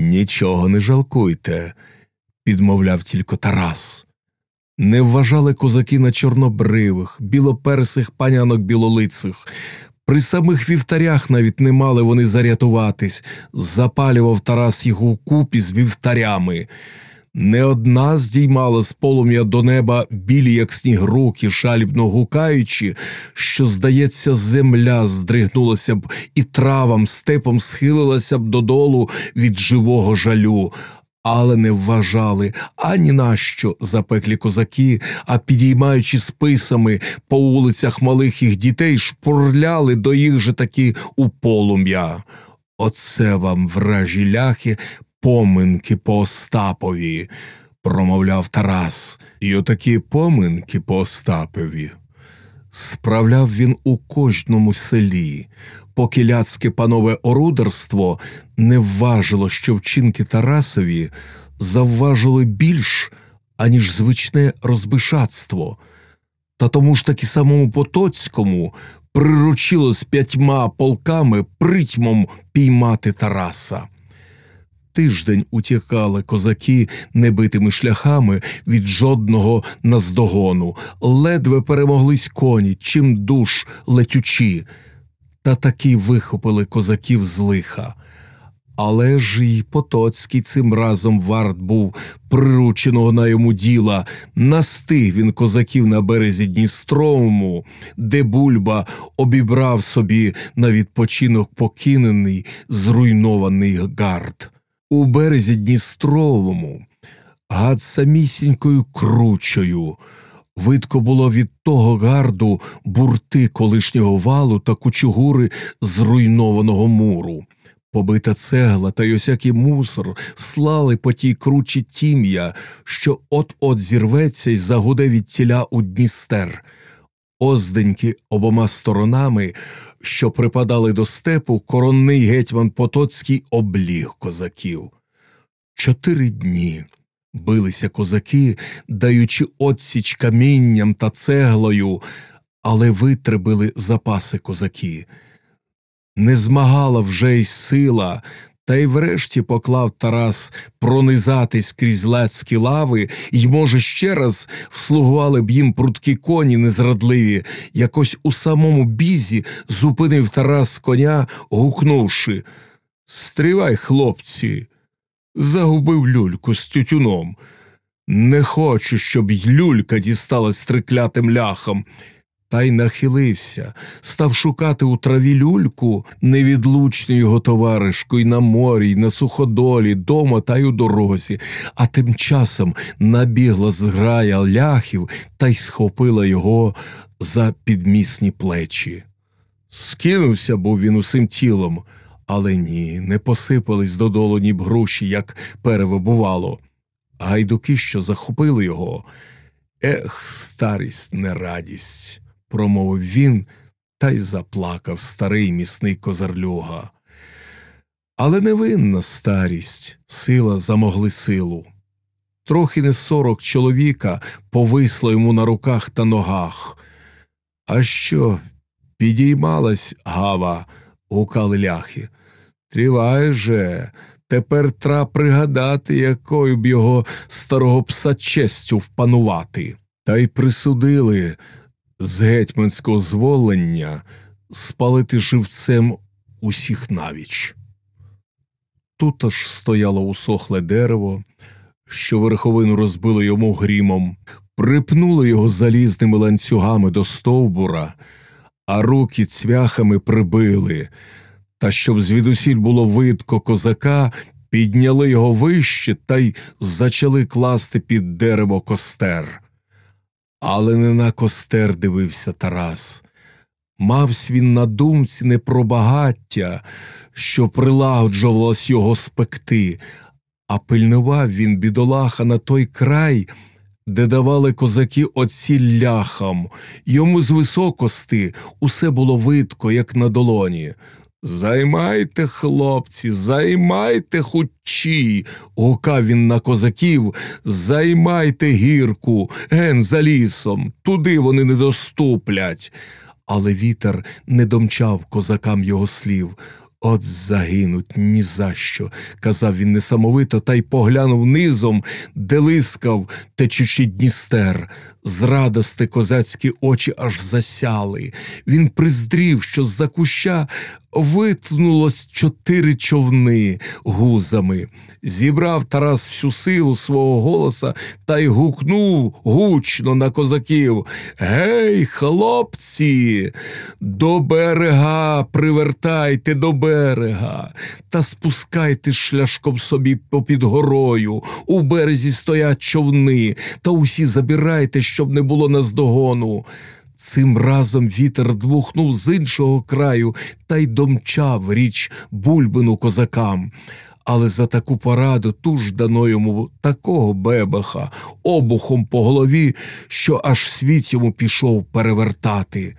Нічого не жалкуйте, підмовляв тільки Тарас. Не вважали козаки на чорнобривих, білоперсих панянок білолицих. При самих вівтарях навіть не мали вони зарятуватись, запалював Тарас їх у купі з вівтарями. Не одна здіймала з полум'я до неба білі, як сніг руки, шалібно гукаючи, що, здається, земля здригнулася б і травам степом схилилася б додолу від живого жалю. Але не вважали ані на запеклі козаки, а підіймаючи списами по вулицях малих їх дітей, шпурляли до їх же таки у полум'я. Оце вам, вражі ляхи, поминки по Остапові, промовляв Тарас, і отакі поминки по Остапові. Справляв він у кожному селі, поки ляцьке панове орудерство не вважило, що вчинки Тарасові завважили більш, аніж звичне розбишатство. Та тому ж таки самому Потоцькому приручило з п'ятьма полками притьмом піймати Тараса. Тиждень утікали козаки небитими шляхами від жодного наздогону, ледве перемоглись коні, чим душ летючі, та таки вихопили козаків з лиха. Але ж і Потоцький цим разом варт був порученого на йому діла. Настиг він козаків на березі Дністровому, де Бульба обібрав собі на відпочинок покинений зруйнований гард. У березі Дністровому над самісінькою кручою. Видко було від того гарду бурти колишнього валу та кучугури зруйнованого муру. Побита цегла та й мусор слали по тій кручі тім'я, що от-от зірветься й загуде від тіля у Дністер. Озденьки обома сторонами, що припадали до степу, коронний гетьман Потоцький обліг козаків. Чотири дні билися козаки, даючи отсіч камінням та цеглою, але витребили запаси козаки. Не змагала вже й сила, та й врешті поклав Тарас пронизатись крізь лецькі лави, й, може, ще раз вслугували б їм прудкі коні незрадливі, якось у самому бізі зупинив Тарас коня, гукнувши Стривай, хлопці, загубив люльку з тютюном. Не хочу, щоб люлька дісталась триклятим ляхом. Та й нахилився, став шукати у траві люльку невідлучну його товаришку й на морі, й на суходолі, дома та й у дорозі, а тим часом набігла зграя ляхів та й схопила його за підмісні плечі. Скинувся був він усім тілом, але ні, не посипались додолу ні б груші, як перевибувало. Гайдуки, що захопили його. Ех, старість не радість промовив він та й заплакав старий місний козарлюга. Але невинна старість, сила замогли силу. Трохи не сорок чоловіка повисло йому на руках та ногах. А що, підіймалась гава, гукали ляхи. Тривай же, тепер тра пригадати, якою б його старого пса честю впанувати. Та й присудили з гетьманського зволення спалити живцем усіх навіч. Тут аж стояло усохле дерево, що верховину розбило йому грімом, припнули його залізними ланцюгами до стовбура, а руки цвяхами прибили, та щоб звідусіль було видко козака, підняли його вище та й зачали класти під дерево костер. Але не на костер дивився Тарас. Мавсь він на думці не про багаття, що прилагоджувалось його спекти, а пильнував він бідолаха на той край, де давали козаки оці ляхам. Йому з високости усе було видко, як на долоні. Займайте, хлопці, займайте хучі, гукав він на козаків, займайте гірку, ген за лісом, туди вони не доступлять. Але вітер не домчав козакам його слів. От загинуть ні за що, казав він несамовито, та й поглянув низом, де лискав течучий Дністер. Зрадости козацькі очі аж засяли. Він приздрів, що з-за куща витнулось чотири човни гузами. Зібрав Тарас всю силу свого голоса та й гукнув гучно на козаків. Гей, хлопці, до берега привертайте до берега та спускайте шляшком собі попід горою. У березі стоять човни, та усі забирайте, щоб не було наздогону. Цим разом вітер дмухнув з іншого краю та й домчав річ бульбину козакам. Але за таку пораду туж дано йому такого бебаха обухом по голові, що аж світ йому пішов перевертати.